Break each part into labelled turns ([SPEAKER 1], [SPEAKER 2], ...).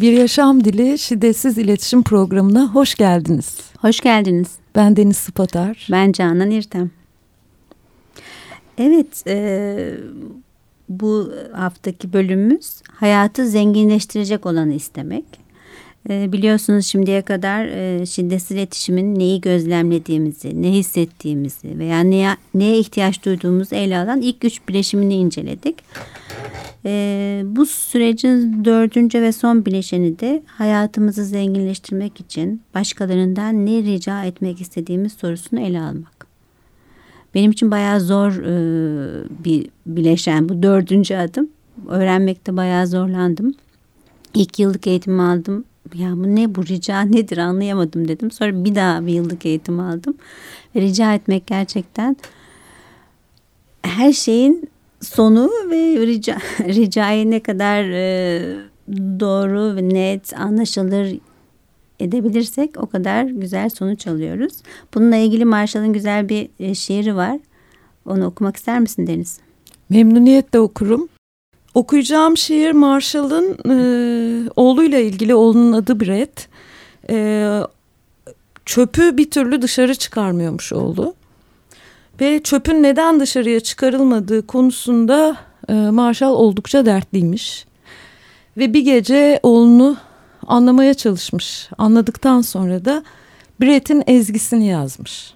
[SPEAKER 1] Bir Yaşam Dili Şiddetsiz İletişim Programı'na hoş geldiniz.
[SPEAKER 2] Hoş geldiniz.
[SPEAKER 1] Ben Deniz Spatar.
[SPEAKER 2] Ben Canan İrtem. Evet, e, bu haftaki bölümümüz hayatı zenginleştirecek olanı istemek. E, biliyorsunuz şimdiye kadar e, şiddetsiz iletişimin neyi gözlemlediğimizi, ne hissettiğimizi veya neye, neye ihtiyaç duyduğumuzu ele alan ilk güç bileşimini inceledik. E, bu sürecin dördüncü ve son bileşeni de hayatımızı zenginleştirmek için başkalarından ne rica etmek istediğimiz sorusunu ele almak. Benim için bayağı zor e, bir bileşen bu dördüncü adım. Öğrenmekte bayağı zorlandım. İlk yıllık eğitimi aldım. Ya bu ne bu rica nedir anlayamadım dedim. Sonra bir daha bir yıllık eğitim aldım. Ve rica etmek gerçekten her şeyin sonu ve rica, ricayı ne kadar e, doğru ve net anlaşılır edebilirsek o kadar güzel sonuç alıyoruz. Bununla ilgili Marshall'ın güzel bir e, şiiri var. Onu okumak ister misin Deniz?
[SPEAKER 1] Memnuniyetle okurum. Okuyacağım şiir Marshall'ın e, oğluyla ilgili oğlunun adı Brett. E, çöpü bir türlü dışarı çıkarmıyormuş oğlu. Ve çöpün neden dışarıya çıkarılmadığı konusunda e, Marshall oldukça dertliymiş. Ve bir gece oğlunu anlamaya çalışmış. Anladıktan sonra da Brett'in ezgisini yazmış.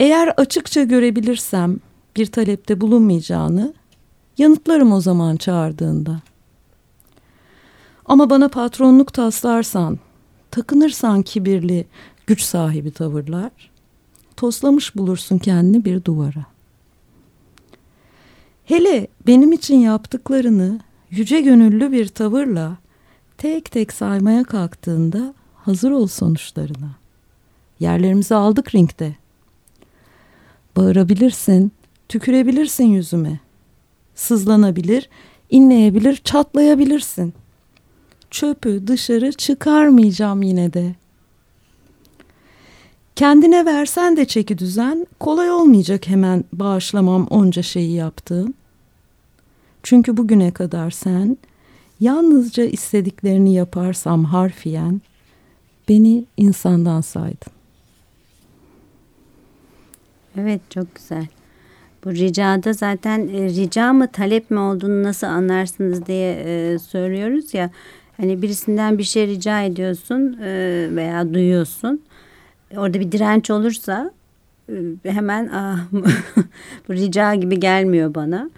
[SPEAKER 1] Eğer açıkça görebilirsem bir talepte bulunmayacağını yanıtlarım o zaman çağırdığında. Ama bana patronluk taslarsan, takınırsan kibirli, güç sahibi tavırlar, toslamış bulursun kendini bir duvara. Hele benim için yaptıklarını yüce gönüllü bir tavırla tek tek saymaya kalktığında hazır ol sonuçlarına. Yerlerimizi aldık ringde. Bağırabilirsin, tükürebilirsin yüzüme. Sızlanabilir, inleyebilir, çatlayabilirsin. Çöpü dışarı çıkarmayacağım yine de. Kendine versen de çeki düzen kolay olmayacak hemen bağışlamam onca şeyi yaptığım. Çünkü bugüne kadar sen yalnızca istediklerini yaparsam harfiyen beni insandan saydın.
[SPEAKER 2] Evet çok güzel. Bu ricada zaten e, rica mı talep mi olduğunu nasıl anlarsınız diye e, söylüyoruz ya. Hani birisinden bir şey rica ediyorsun e, veya duyuyorsun. Orada bir direnç olursa e, hemen ah, bu rica gibi gelmiyor bana.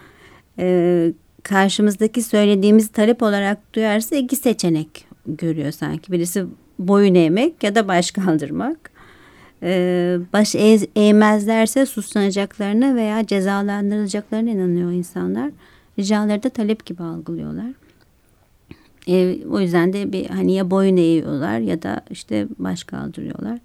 [SPEAKER 2] E, karşımızdaki söylediğimiz talep olarak duyarsa iki seçenek görüyor sanki. Birisi boyun eğmek ya da baş kaldırmak. Ee, baş eğ, eğmezlerse suslanacaklarına veya cezalandırılacaklarına inanıyor insanlar. Ricaları da talep gibi algılıyorlar. Ee, o yüzden de bir hani ya boyun eğiyorlar ya da işte baş kaldırıyorlar.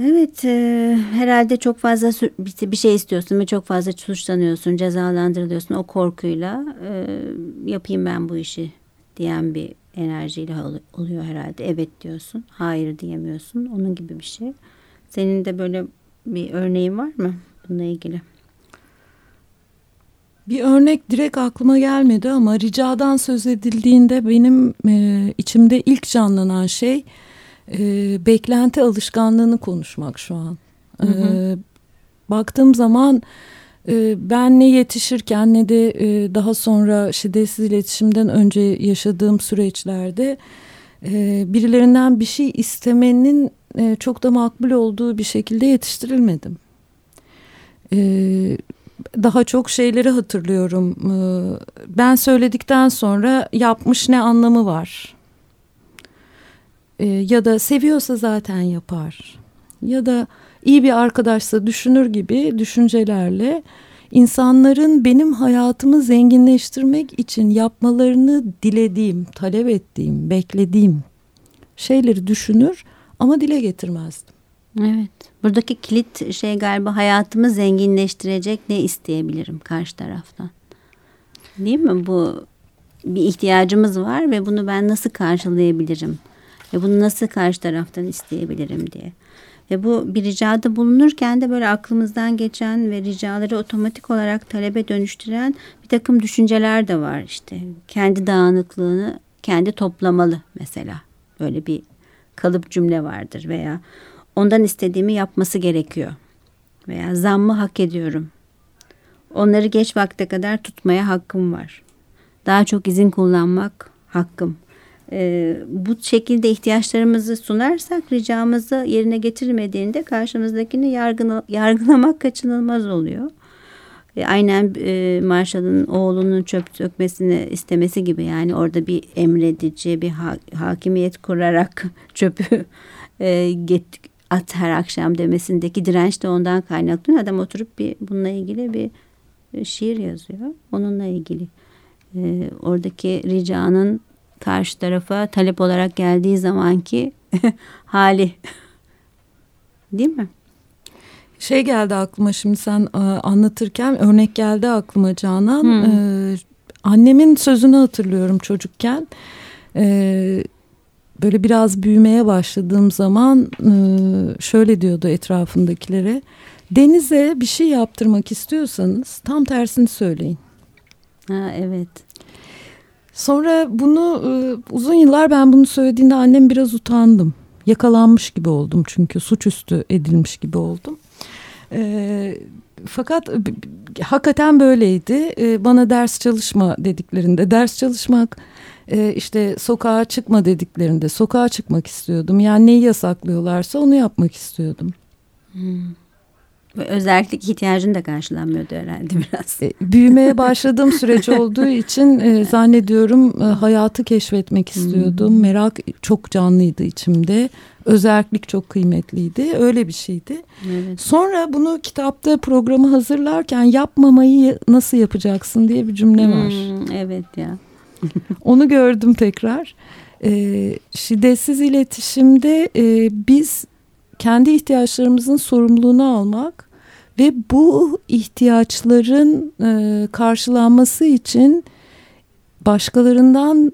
[SPEAKER 2] Evet e, herhalde çok fazla bir şey istiyorsun ve çok fazla suçlanıyorsun, cezalandırılıyorsun o korkuyla e, yapayım ben bu işi diyen bir enerjiyle oluyor herhalde. Evet diyorsun, hayır diyemiyorsun. Onun gibi bir şey. Senin de böyle bir örneğin var mı bununla ilgili?
[SPEAKER 1] Bir örnek direkt aklıma gelmedi ama ricadan söz edildiğinde benim e, içimde ilk canlanan şey e, beklenti alışkanlığını konuşmak şu an. Hı hı. E, baktığım zaman e, ben ne yetişirken ne de e, daha sonra şiddetsiz iletişimden önce yaşadığım süreçlerde e, birilerinden bir şey istemenin e, çok da makbul olduğu bir şekilde yetiştirilmedim. Daha çok şeyleri hatırlıyorum. Ben söyledikten sonra yapmış ne anlamı var? ya da seviyorsa zaten yapar ya da iyi bir arkadaşsa düşünür gibi düşüncelerle insanların benim hayatımı zenginleştirmek için yapmalarını dilediğim, talep ettiğim, beklediğim şeyleri düşünür ama dile getirmezdim.
[SPEAKER 2] Evet. Buradaki kilit şey galiba hayatımı zenginleştirecek ne isteyebilirim karşı taraftan. Değil mi? Bu bir ihtiyacımız var ve bunu ben nasıl karşılayabilirim? Ve bunu nasıl karşı taraftan isteyebilirim diye. Ve bu bir ricada bulunurken de böyle aklımızdan geçen ve ricaları otomatik olarak talebe dönüştüren bir takım düşünceler de var işte. Kendi dağınıklığını kendi toplamalı mesela. Böyle bir kalıp cümle vardır veya ondan istediğimi yapması gerekiyor. Veya zammı hak ediyorum. Onları geç vakte kadar tutmaya hakkım var. Daha çok izin kullanmak hakkım e, bu şekilde ihtiyaçlarımızı sunarsak ricamızı yerine getirmediğinde karşımızdakini yargılamak kaçınılmaz oluyor. E, aynen e, Marshall'ın oğlunun çöp dökmesini istemesi gibi yani orada bir emredici bir ha, hakimiyet kurarak çöpü e, get, at her akşam demesindeki direnç de ondan kaynaklı. Adam oturup bir bununla ilgili bir şiir yazıyor. Onunla ilgili. E, oradaki ricanın karşı tarafa talep olarak geldiği zamanki hali. Değil mi?
[SPEAKER 1] Şey geldi aklıma şimdi sen e, anlatırken örnek geldi aklıma Canan. Hmm. Ee, annemin sözünü hatırlıyorum çocukken. Ee, böyle biraz büyümeye başladığım zaman e, şöyle diyordu etrafındakilere. Denize bir şey yaptırmak istiyorsanız tam tersini söyleyin.
[SPEAKER 2] Ha, evet.
[SPEAKER 1] Sonra bunu e, uzun yıllar ben bunu söylediğinde annem biraz utandım. Yakalanmış gibi oldum çünkü suçüstü edilmiş gibi oldum. E, fakat hakikaten böyleydi. E, bana ders çalışma dediklerinde ders çalışmak işte sokağa çıkma dediklerinde sokağa çıkmak istiyordum. Yani neyi yasaklıyorlarsa onu yapmak istiyordum.
[SPEAKER 2] Hmm. Özellik ihtiyacın da karşılanmıyordu herhalde biraz.
[SPEAKER 1] E, büyümeye başladığım süreç olduğu için e, zannediyorum e, hayatı keşfetmek istiyordum. Hmm. Merak çok canlıydı içimde. Özellik çok kıymetliydi. Öyle bir şeydi. Evet. Sonra bunu kitapta programı hazırlarken yapmamayı nasıl yapacaksın diye bir cümle var.
[SPEAKER 2] Hmm, evet ya.
[SPEAKER 1] Onu gördüm tekrar. E, şiddetsiz iletişimde e, biz kendi ihtiyaçlarımızın sorumluluğunu almak ve bu ihtiyaçların e, karşılanması için başkalarından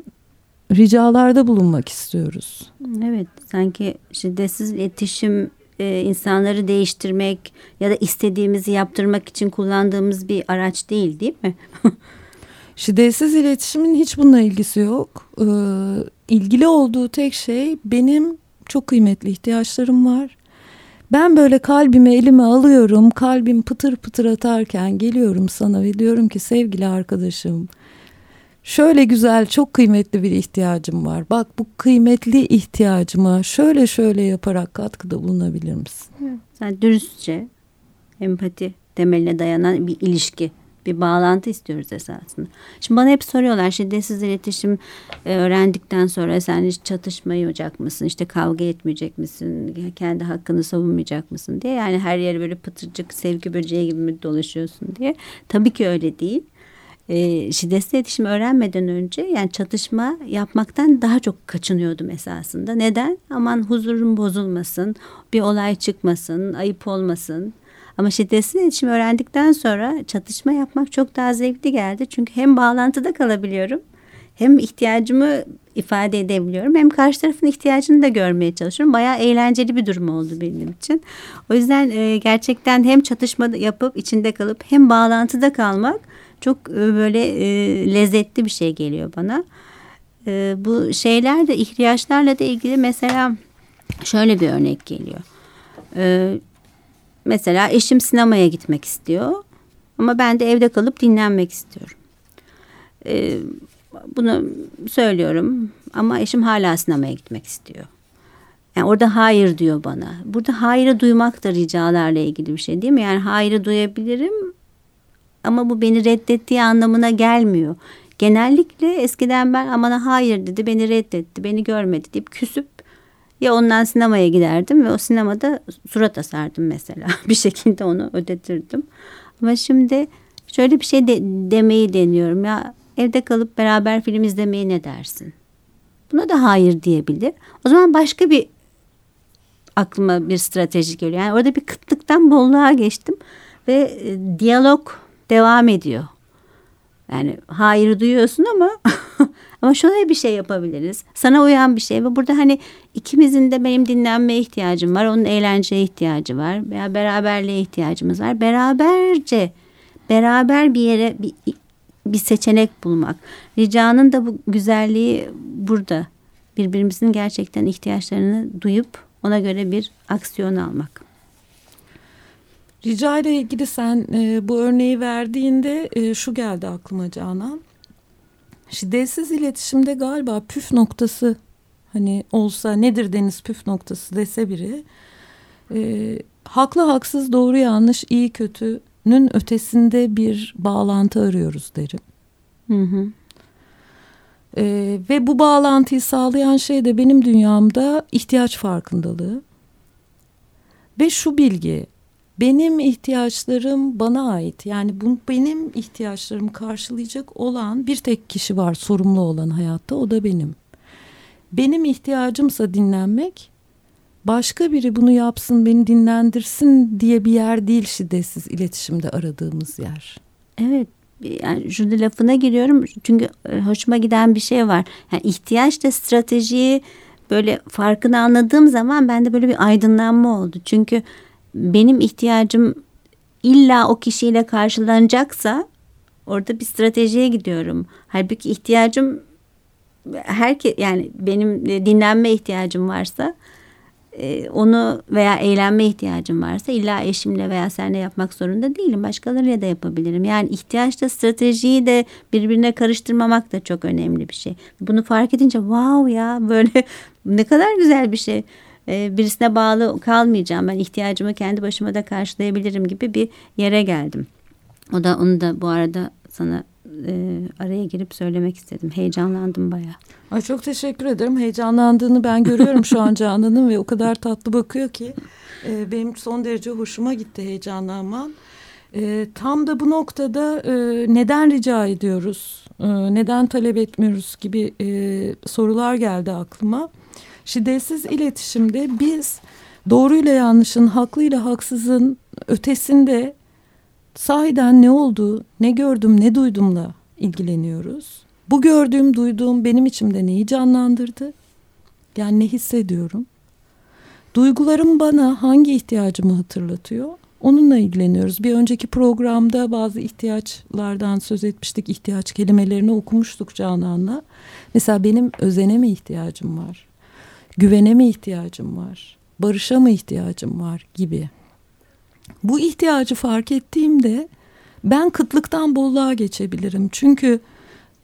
[SPEAKER 1] ricalarda bulunmak istiyoruz.
[SPEAKER 2] Evet sanki şiddetsiz iletişim e, insanları değiştirmek ya da istediğimizi yaptırmak için kullandığımız bir araç değil değil mi?
[SPEAKER 1] şiddetsiz iletişimin hiç bununla ilgisi yok. Ee, ilgili olduğu tek şey benim çok kıymetli ihtiyaçlarım var. Ben böyle kalbimi elime alıyorum. Kalbim pıtır pıtır atarken geliyorum sana ve diyorum ki sevgili arkadaşım şöyle güzel çok kıymetli bir ihtiyacım var. Bak bu kıymetli ihtiyacıma şöyle şöyle yaparak katkıda bulunabilir misin?
[SPEAKER 2] Sen dürüstçe empati temeline dayanan bir ilişki bir bağlantı istiyoruz esasında. Şimdi bana hep soruyorlar şiddetsiz iletişim e, öğrendikten sonra sen hiç çatışmayacak mısın? İşte kavga etmeyecek misin? Kendi hakkını savunmayacak mısın diye. Yani her yere böyle pıtırcık sevgi böceği gibi mi dolaşıyorsun diye. Tabii ki öyle değil. E, şiddetsiz iletişim öğrenmeden önce yani çatışma yapmaktan daha çok kaçınıyordum esasında. Neden? Aman huzurum bozulmasın, bir olay çıkmasın, ayıp olmasın ama şiddetsiz iletişim öğrendikten sonra çatışma yapmak çok daha zevkli geldi. Çünkü hem bağlantıda kalabiliyorum hem ihtiyacımı ifade edebiliyorum hem karşı tarafın ihtiyacını da görmeye çalışıyorum. Bayağı eğlenceli bir durum oldu benim için. O yüzden e, gerçekten hem çatışma yapıp içinde kalıp hem bağlantıda kalmak çok e, böyle e, lezzetli bir şey geliyor bana. E, bu şeyler de ihtiyaçlarla da ilgili mesela şöyle bir örnek geliyor. E, Mesela eşim sinemaya gitmek istiyor ama ben de evde kalıp dinlenmek istiyorum. Ee, bunu söylüyorum ama eşim hala sinemaya gitmek istiyor. Yani orada hayır diyor bana. Burada hayırı duymak da ricalarla ilgili bir şey değil mi? Yani hayırı duyabilirim ama bu beni reddettiği anlamına gelmiyor. Genellikle eskiden ben amana hayır dedi, beni reddetti, beni görmedi deyip küsüp ya ondan sinemaya giderdim ve o sinemada surat asardım mesela. bir şekilde onu ödetirdim. Ama şimdi şöyle bir şey de, demeyi deniyorum. Ya evde kalıp beraber film izlemeye ne dersin? Buna da hayır diyebilir. O zaman başka bir aklıma bir strateji geliyor. Yani orada bir kıtlıktan bolluğa geçtim ve e, diyalog devam ediyor. Yani hayır duyuyorsun ama Ama şöyle bir şey yapabiliriz. Sana uyan bir şey ve burada hani ikimizin de benim dinlenmeye ihtiyacım var. Onun eğlenceye ihtiyacı var. Veya beraberliğe ihtiyacımız var. Beraberce beraber bir yere bir, bir seçenek bulmak. Ricanın da bu güzelliği burada. Birbirimizin gerçekten ihtiyaçlarını duyup ona göre bir aksiyon almak.
[SPEAKER 1] Rica ile ilgili sen e, bu örneği verdiğinde e, şu geldi aklıma Canan. Şiddetsiz iletişimde galiba püf noktası hani olsa nedir deniz püf noktası dese biri e, haklı haksız doğru yanlış iyi kötünün ötesinde bir bağlantı arıyoruz derim. Hı hı. E, ve bu bağlantıyı sağlayan şey de benim dünyamda ihtiyaç farkındalığı ve şu bilgi benim ihtiyaçlarım bana ait. Yani bu benim ihtiyaçlarımı karşılayacak olan bir tek kişi var sorumlu olan hayatta o da benim. Benim ihtiyacımsa dinlenmek başka biri bunu yapsın beni dinlendirsin diye bir yer değil şiddetsiz iletişimde aradığımız yer.
[SPEAKER 2] Evet yani şurada lafına giriyorum çünkü e, hoşuma giden bir şey var. Yani ihtiyaç da stratejiyi böyle farkını anladığım zaman bende böyle bir aydınlanma oldu. Çünkü benim ihtiyacım illa o kişiyle karşılanacaksa orada bir stratejiye gidiyorum. Halbuki ihtiyacım herke yani benim dinlenme ihtiyacım varsa e, onu veya eğlenme ihtiyacım varsa illa eşimle veya seninle yapmak zorunda değilim. Başkalarıyla da yapabilirim. Yani ihtiyaçta stratejiyi de birbirine karıştırmamak da çok önemli bir şey. Bunu fark edince wow ya böyle ne kadar güzel bir şey. E, birisine bağlı kalmayacağım. Ben ihtiyacımı kendi başıma da karşılayabilirim gibi bir yere geldim. O da onu da bu arada sana e, araya girip söylemek istedim. Heyecanlandım bayağı.
[SPEAKER 1] Ay çok teşekkür ederim. Heyecanlandığını ben görüyorum şu an Canan'ın ve o kadar tatlı bakıyor ki e, benim son derece hoşuma gitti heyecanlanman. E, tam da bu noktada e, neden rica ediyoruz, e, neden talep etmiyoruz gibi e, sorular geldi aklıma. Şiddetsiz iletişimde biz doğruyla yanlışın, haklıyla haksızın ötesinde sahiden ne oldu, ne gördüm, ne duydumla ilgileniyoruz. Bu gördüğüm, duyduğum benim içimde neyi canlandırdı? Yani ne hissediyorum? Duygularım bana hangi ihtiyacımı hatırlatıyor? Onunla ilgileniyoruz. Bir önceki programda bazı ihtiyaçlardan söz etmiştik. İhtiyaç kelimelerini okumuştuk Canan'la. Mesela benim özene mi ihtiyacım var? Güvene mi ihtiyacım var? Barışa mı ihtiyacım var gibi. Bu ihtiyacı fark ettiğimde ben kıtlıktan bolluğa geçebilirim. Çünkü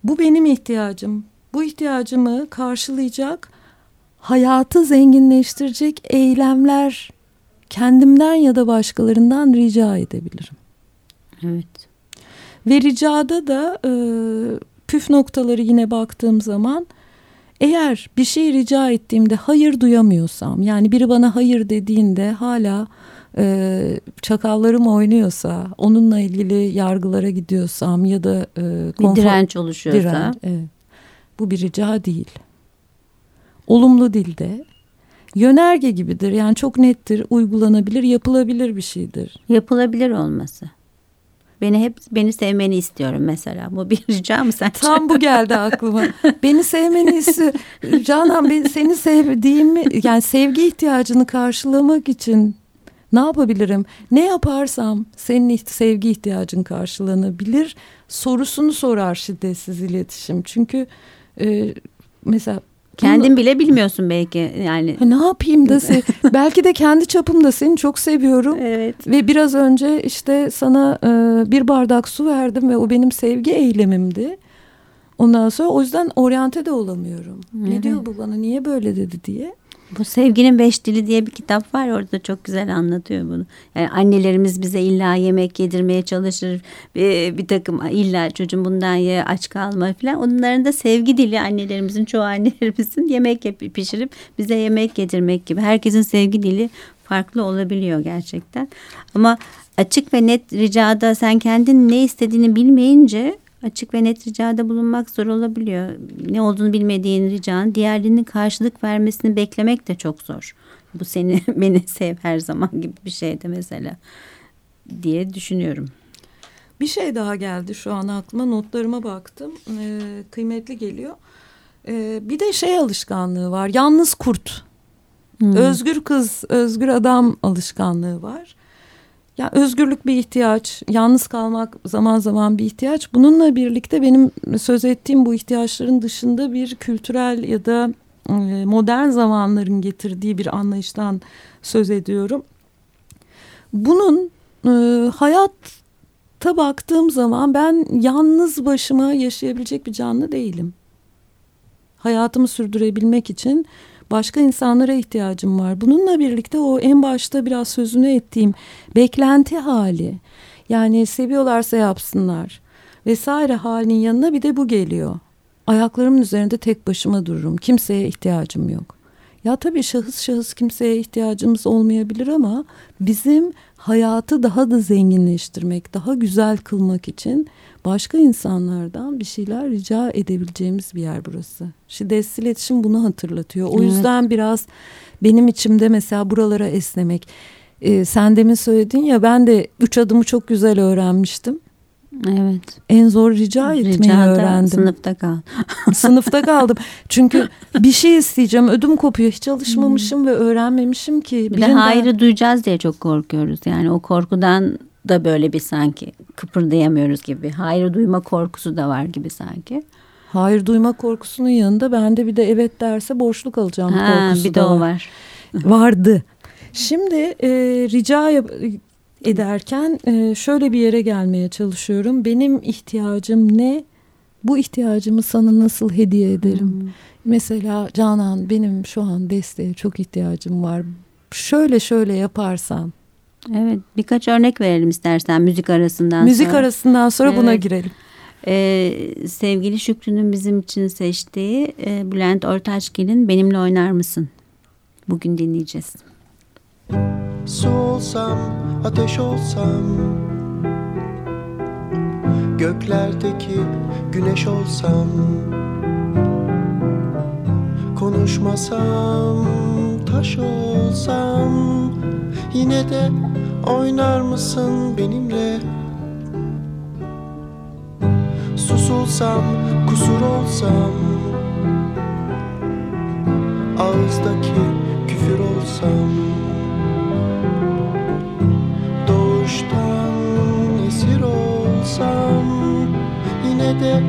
[SPEAKER 1] bu benim ihtiyacım. Bu ihtiyacımı karşılayacak, hayatı zenginleştirecek eylemler kendimden ya da başkalarından rica edebilirim.
[SPEAKER 2] Evet.
[SPEAKER 1] Ve ricada da e, püf noktaları yine baktığım zaman eğer bir şey rica ettiğimde hayır duyamıyorsam yani biri bana hayır dediğinde hala e, çakallarım oynuyorsa onunla ilgili yargılara gidiyorsam ya da
[SPEAKER 2] e, konfor, bir direnç oluşuyorsa
[SPEAKER 1] direnç, evet, bu bir rica değil. Olumlu dilde yönerge gibidir yani çok nettir uygulanabilir yapılabilir bir şeydir.
[SPEAKER 2] Yapılabilir olması. Beni hep beni sevmeni istiyorum mesela. Bu bir rica mı sen?
[SPEAKER 1] Tam bu geldi aklıma. beni sevmeni istiyorum. Canan ben seni sevdiğimi yani sevgi ihtiyacını karşılamak için ne yapabilirim? Ne yaparsam senin sevgi ihtiyacın karşılanabilir sorusunu sorar şiddetsiz iletişim. Çünkü e, mesela
[SPEAKER 2] Kendin bunu, bile bilmiyorsun belki yani.
[SPEAKER 1] Ne yapayım da se belki de kendi çapımda seni çok seviyorum.
[SPEAKER 2] Evet.
[SPEAKER 1] Ve biraz önce işte sana e, bir bardak su verdim ve o benim sevgi eylemimdi. Ondan sonra o yüzden oryante de olamıyorum. Evet. Ne diyor bu bana niye böyle dedi diye.
[SPEAKER 2] Bu Sevginin Beş Dili diye bir kitap var orada çok güzel anlatıyor bunu. Yani annelerimiz bize illa yemek yedirmeye çalışır. Bir, bir takım illa çocuğum bundan ye aç kalma falan. Onların da sevgi dili annelerimizin çoğu annelerimizin yemek pişirip bize yemek yedirmek gibi. Herkesin sevgi dili farklı olabiliyor gerçekten. Ama açık ve net ricada sen kendin ne istediğini bilmeyince açık ve net ricada bulunmak zor olabiliyor. Ne olduğunu bilmediğin ricanın diğerlerinin karşılık vermesini beklemek de çok zor. Bu seni beni sev her zaman gibi bir şey de mesela diye düşünüyorum.
[SPEAKER 1] Bir şey daha geldi şu an aklıma notlarıma baktım ee, kıymetli geliyor. Ee, bir de şey alışkanlığı var. Yalnız kurt. Hmm. Özgür kız, özgür adam alışkanlığı var. Ya özgürlük bir ihtiyaç, yalnız kalmak zaman zaman bir ihtiyaç. Bununla birlikte benim söz ettiğim bu ihtiyaçların dışında bir kültürel ya da modern zamanların getirdiği bir anlayıştan söz ediyorum. Bunun e, hayatta baktığım zaman ben yalnız başıma yaşayabilecek bir canlı değilim. Hayatımı sürdürebilmek için başka insanlara ihtiyacım var. Bununla birlikte o en başta biraz sözünü ettiğim beklenti hali. Yani seviyorlarsa yapsınlar vesaire halinin yanına bir de bu geliyor. Ayaklarımın üzerinde tek başıma dururum. Kimseye ihtiyacım yok. Ya tabii şahıs şahıs kimseye ihtiyacımız olmayabilir ama bizim hayatı daha da zenginleştirmek, daha güzel kılmak için başka insanlardan bir şeyler rica edebileceğimiz bir yer burası. Şiddetsiz iletişim bunu hatırlatıyor. O evet. yüzden biraz benim içimde mesela buralara esnemek. Ee, sen demin söyledin ya ben de üç adımı çok güzel öğrenmiştim.
[SPEAKER 2] Evet.
[SPEAKER 1] En zor rica etmeyi Ricada öğrendim.
[SPEAKER 2] Sınıfta kal.
[SPEAKER 1] sınıfta kaldım. Çünkü bir şey isteyeceğim ödüm kopuyor. Hiç çalışmamışım hmm. ve öğrenmemişim ki.
[SPEAKER 2] Bir de hayrı duyacağız diye çok korkuyoruz. Yani o korkudan da böyle bir sanki kıpırdayamıyoruz gibi. Hayrı duyma korkusu da var gibi sanki.
[SPEAKER 1] Hayır duyma korkusunun yanında bende bir de evet derse borçluk alacağım ha, korkusu
[SPEAKER 2] bir de
[SPEAKER 1] da
[SPEAKER 2] o var.
[SPEAKER 1] Vardı. Şimdi e, rica ederken e, şöyle bir yere gelmeye çalışıyorum. Benim ihtiyacım ne? Bu ihtiyacımı sana nasıl hediye ederim? Hmm. Mesela Canan benim şu an desteğe çok ihtiyacım var. Şöyle şöyle yaparsan.
[SPEAKER 2] Evet birkaç örnek verelim istersen müzik arasından
[SPEAKER 1] müzik sonra. arasından sonra evet. buna girelim.
[SPEAKER 2] Ee, sevgili Şükrü'nün bizim için seçtiği e, Bülent Ortaçgil'in Benimle Oynar Mısın? Bugün dinleyeceğiz.
[SPEAKER 3] Su olsam, ateş olsam Göklerdeki güneş olsam Konuşmasam, taş olsam Yine de oynar mısın benimle? Susulsam, kusur olsam Ağızdaki küfür olsam de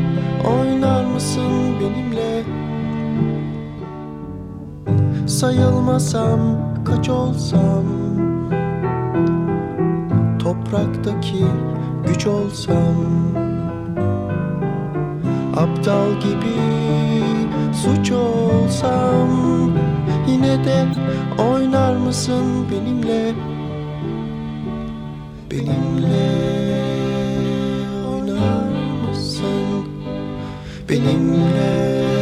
[SPEAKER 3] oynar mısın benimle? Sayılmasam kaç olsam? Topraktaki güç olsam? Aptal gibi suç olsam? Yine de oynar mısın benimle? Benimle peninha.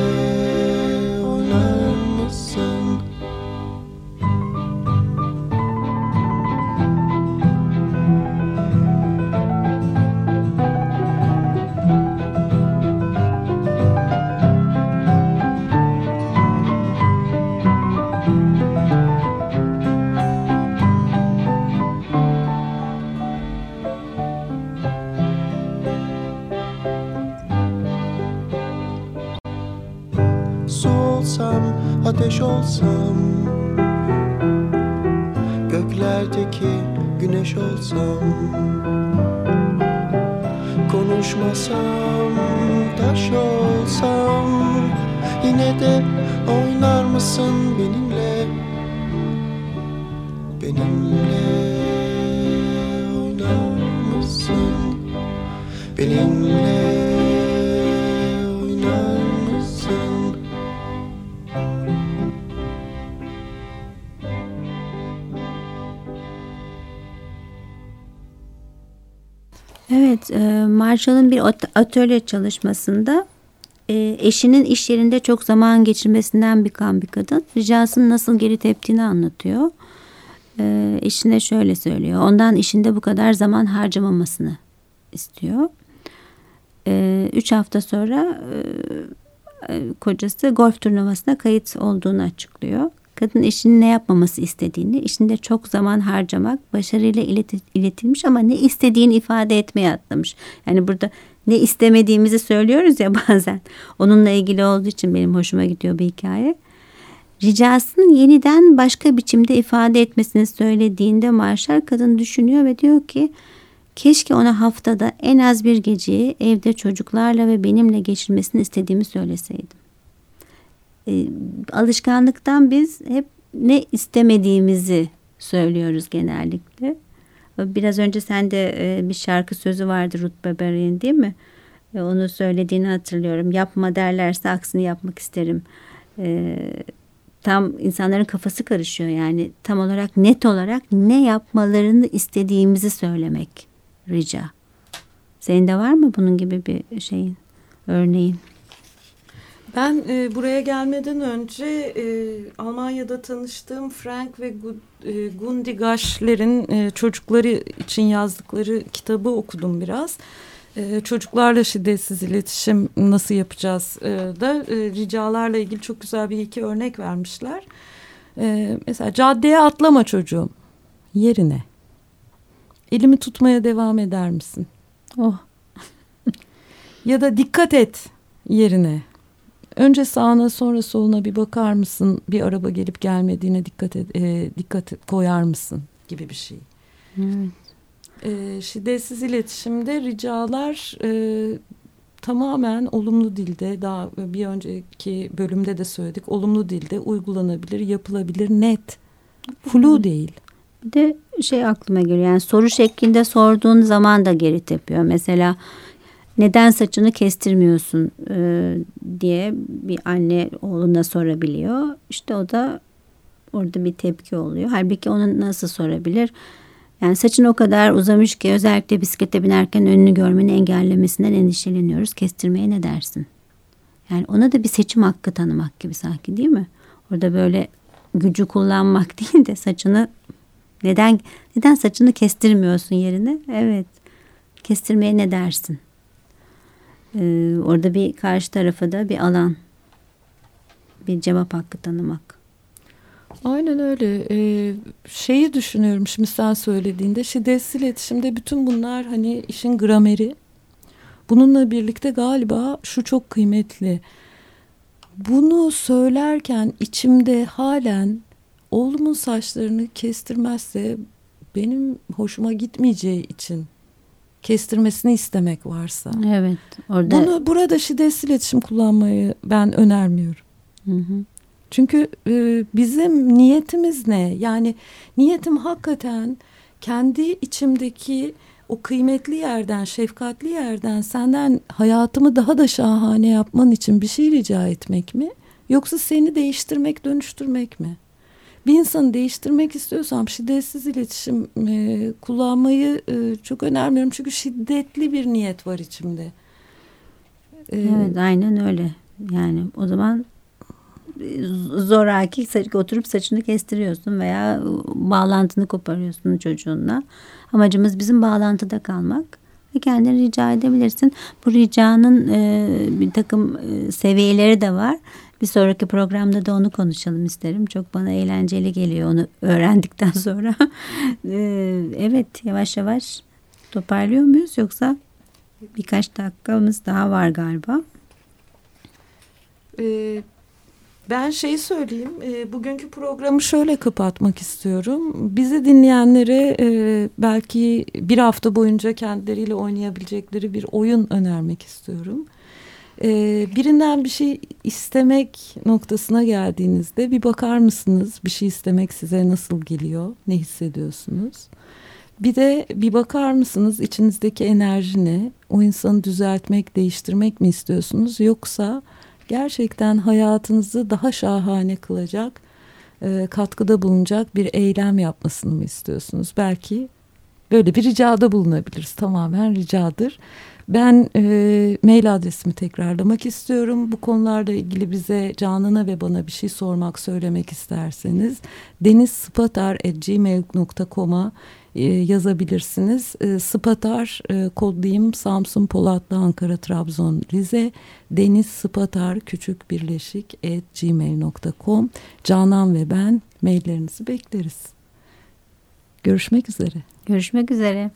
[SPEAKER 3] Benimle ateş olsam. Göklerdeki güneş olsam. Konuşmasam taş olsam. Yine de oynar mısın benimle? Benimle
[SPEAKER 2] Marshall'ın bir atölye çalışmasında e, eşinin iş yerinde çok zaman geçirmesinden bıkan bir kadın ricasının nasıl geri teptiğini anlatıyor. E, eşine şöyle söylüyor, ondan işinde bu kadar zaman harcamamasını istiyor. E, üç hafta sonra e, e kocası golf turnuvasına kayıt olduğunu açıklıyor kadın eşinin ne yapmaması istediğini, işinde çok zaman harcamak, başarıyla iletilmiş ama ne istediğini ifade etmeye atlamış. Yani burada ne istemediğimizi söylüyoruz ya bazen. Onunla ilgili olduğu için benim hoşuma gidiyor bir hikaye. Ricasını yeniden başka biçimde ifade etmesini söylediğinde Marshall kadın düşünüyor ve diyor ki keşke ona haftada en az bir geceyi evde çocuklarla ve benimle geçirmesini istediğimi söyleseydim. E, alışkanlıktan biz hep ne istemediğimizi söylüyoruz genellikle. Biraz önce sen de e, bir şarkı sözü vardı Ruth Beberian değil mi? E, onu söylediğini hatırlıyorum. Yapma derlerse aksini yapmak isterim. E, tam insanların kafası karışıyor yani tam olarak net olarak ne yapmalarını istediğimizi söylemek rica. Senin de var mı bunun gibi bir şeyin örneğin?
[SPEAKER 1] Ben e, buraya gelmeden önce e, Almanya'da tanıştığım Frank ve e, Gundi Gaschler'in e, çocukları için yazdıkları kitabı okudum biraz. E, çocuklarla şiddetsiz iletişim nasıl yapacağız e, da e, ricalarla ilgili çok güzel bir iki örnek vermişler. E, mesela caddeye atlama çocuğum yerine. Elimi tutmaya devam eder misin?
[SPEAKER 2] Oh.
[SPEAKER 1] ya da dikkat et yerine. Önce sağına sonra soluna bir bakar mısın? Bir araba gelip gelmediğine dikkat et, e, dikkat koyar mısın gibi bir şey.
[SPEAKER 2] Evet.
[SPEAKER 1] E, şiddetsiz iletişimde ricalar e, tamamen olumlu dilde daha bir önceki bölümde de söyledik. Olumlu dilde uygulanabilir, yapılabilir, net. Flu değil.
[SPEAKER 2] Bir de şey aklıma geliyor yani soru şeklinde sorduğun zaman da geri tepiyor. Mesela neden saçını kestirmiyorsun e, diye bir anne oğluna sorabiliyor. İşte o da orada bir tepki oluyor. Halbuki onu nasıl sorabilir? Yani saçın o kadar uzamış ki özellikle bisiklete binerken önünü görmeni engellemesinden endişeleniyoruz. Kestirmeye ne dersin? Yani ona da bir seçim hakkı tanımak gibi sanki değil mi? Orada böyle gücü kullanmak değil de saçını neden neden saçını kestirmiyorsun yerine? Evet. Kestirmeye ne dersin? Ee, orada bir karşı tarafa da bir alan, bir cevap hakkı tanımak.
[SPEAKER 1] Aynen öyle. Ee, şeyi düşünüyorum şimdi sen söylediğinde şiddetsiz iletişimde bütün bunlar hani işin grameri. Bununla birlikte galiba şu çok kıymetli. Bunu söylerken içimde halen oğlumun saçlarını kestirmezse benim hoşuma gitmeyeceği için kestirmesini istemek varsa.
[SPEAKER 2] Evet. Orada...
[SPEAKER 1] Bunu burada şiddetsiz iletişim kullanmayı ben önermiyorum.
[SPEAKER 2] Hı hı.
[SPEAKER 1] Çünkü e, bizim niyetimiz ne? Yani niyetim hakikaten kendi içimdeki o kıymetli yerden, şefkatli yerden senden hayatımı daha da şahane yapman için bir şey rica etmek mi? Yoksa seni değiştirmek, dönüştürmek mi? Bir insanı değiştirmek istiyorsam şiddetsiz iletişim e, kullanmayı e, çok önermiyorum. Çünkü şiddetli bir niyet var içimde.
[SPEAKER 2] E, evet aynen öyle. Yani o zaman zoraki oturup saçını kestiriyorsun veya bağlantını koparıyorsun çocuğunla. Amacımız bizim bağlantıda kalmak ve kendini rica edebilirsin. Bu ricanın e, bir takım e, seviyeleri de var. Bir sonraki programda da onu konuşalım isterim. Çok bana eğlenceli geliyor onu öğrendikten sonra. Ee, evet yavaş yavaş toparlıyor muyuz yoksa birkaç dakikamız daha var galiba.
[SPEAKER 1] Ee, ben şeyi söyleyeyim. E, bugünkü programı şöyle kapatmak istiyorum. Bizi dinleyenlere e, belki bir hafta boyunca kendileriyle oynayabilecekleri bir oyun önermek istiyorum e, birinden bir şey istemek noktasına geldiğinizde bir bakar mısınız? Bir şey istemek size nasıl geliyor? Ne hissediyorsunuz? Bir de bir bakar mısınız? İçinizdeki enerji ne? O insanı düzeltmek değiştirmek mi istiyorsunuz? Yoksa gerçekten hayatınızı daha şahane kılacak e, katkıda bulunacak bir eylem yapmasını mı istiyorsunuz? Belki böyle bir ricada bulunabiliriz. Tamamen ricadır. Ben e, mail adresimi tekrarlamak istiyorum. Bu konularla ilgili bize Canan'a ve bana bir şey sormak, söylemek isterseniz denizspatar.gmail.com'a e, yazabilirsiniz. E, Spatar e, kodlayayım Samsun, Polatlı, Ankara, Trabzon, Rize. Deniz Spatar küçük birleşik at gmail.com Canan ve ben maillerinizi bekleriz. Görüşmek üzere.
[SPEAKER 2] Görüşmek üzere.